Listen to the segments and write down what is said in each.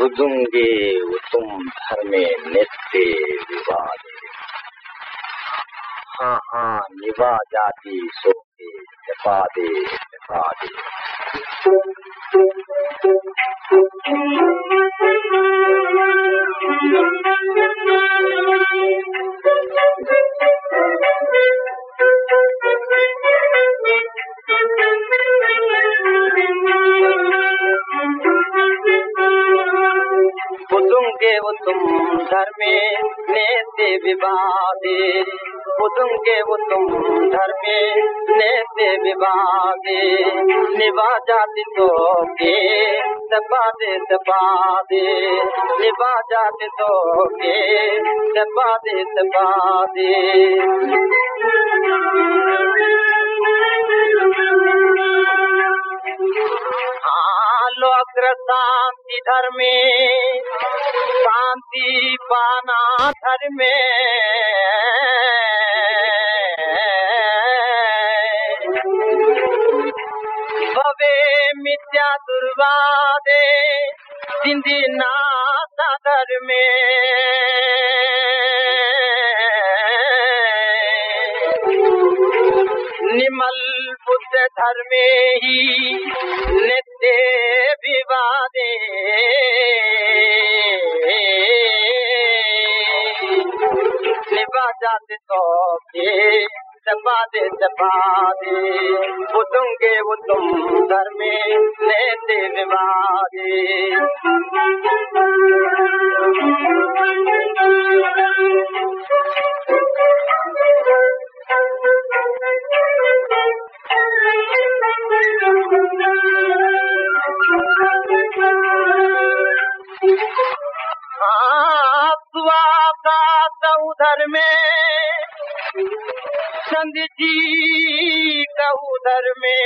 ॿुधुंगे तुम धर्मे नित्य विवाद। हाँ हाँ निभा जाती सोके जपा दे जपा दे ٻڌنگي تم ڌرمي نيتي ووادي. ٻڌنگي تم ڌرمي نيتي ووادي. نڀا جاتي سوڪي جپا دي جپا دي نڀا جاتي سوڪي جپا دي جپا دي शांति धर्मे शांति पाना धर्मे। भवे मिथ्या दुर्वादे सिंधी नाता धर्मे। निमल बुद्ध धर्मे ही नित्य विवादे। निभा जाते तो के दबा दे दबा दे बुधुंगे वो तुम धर्मे नेते विवादे संग जी का उधर में।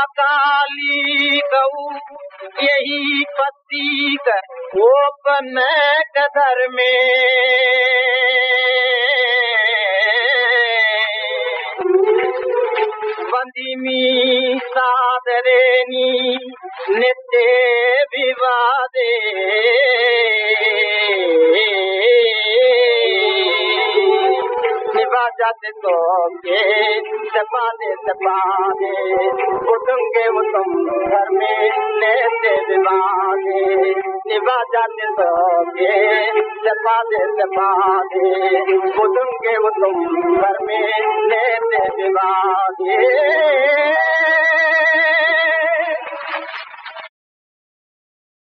अकाली गऊ का ओपन कदर में। बंदिमी सादरेनी नित्य विवादे जाते तो के दबा दे दबा दे उठूंगे वो तुम घर में विवादे निभा जाते तो के दबा दे दबा दे उठूंगे वो तुम घर में नित्य विवादे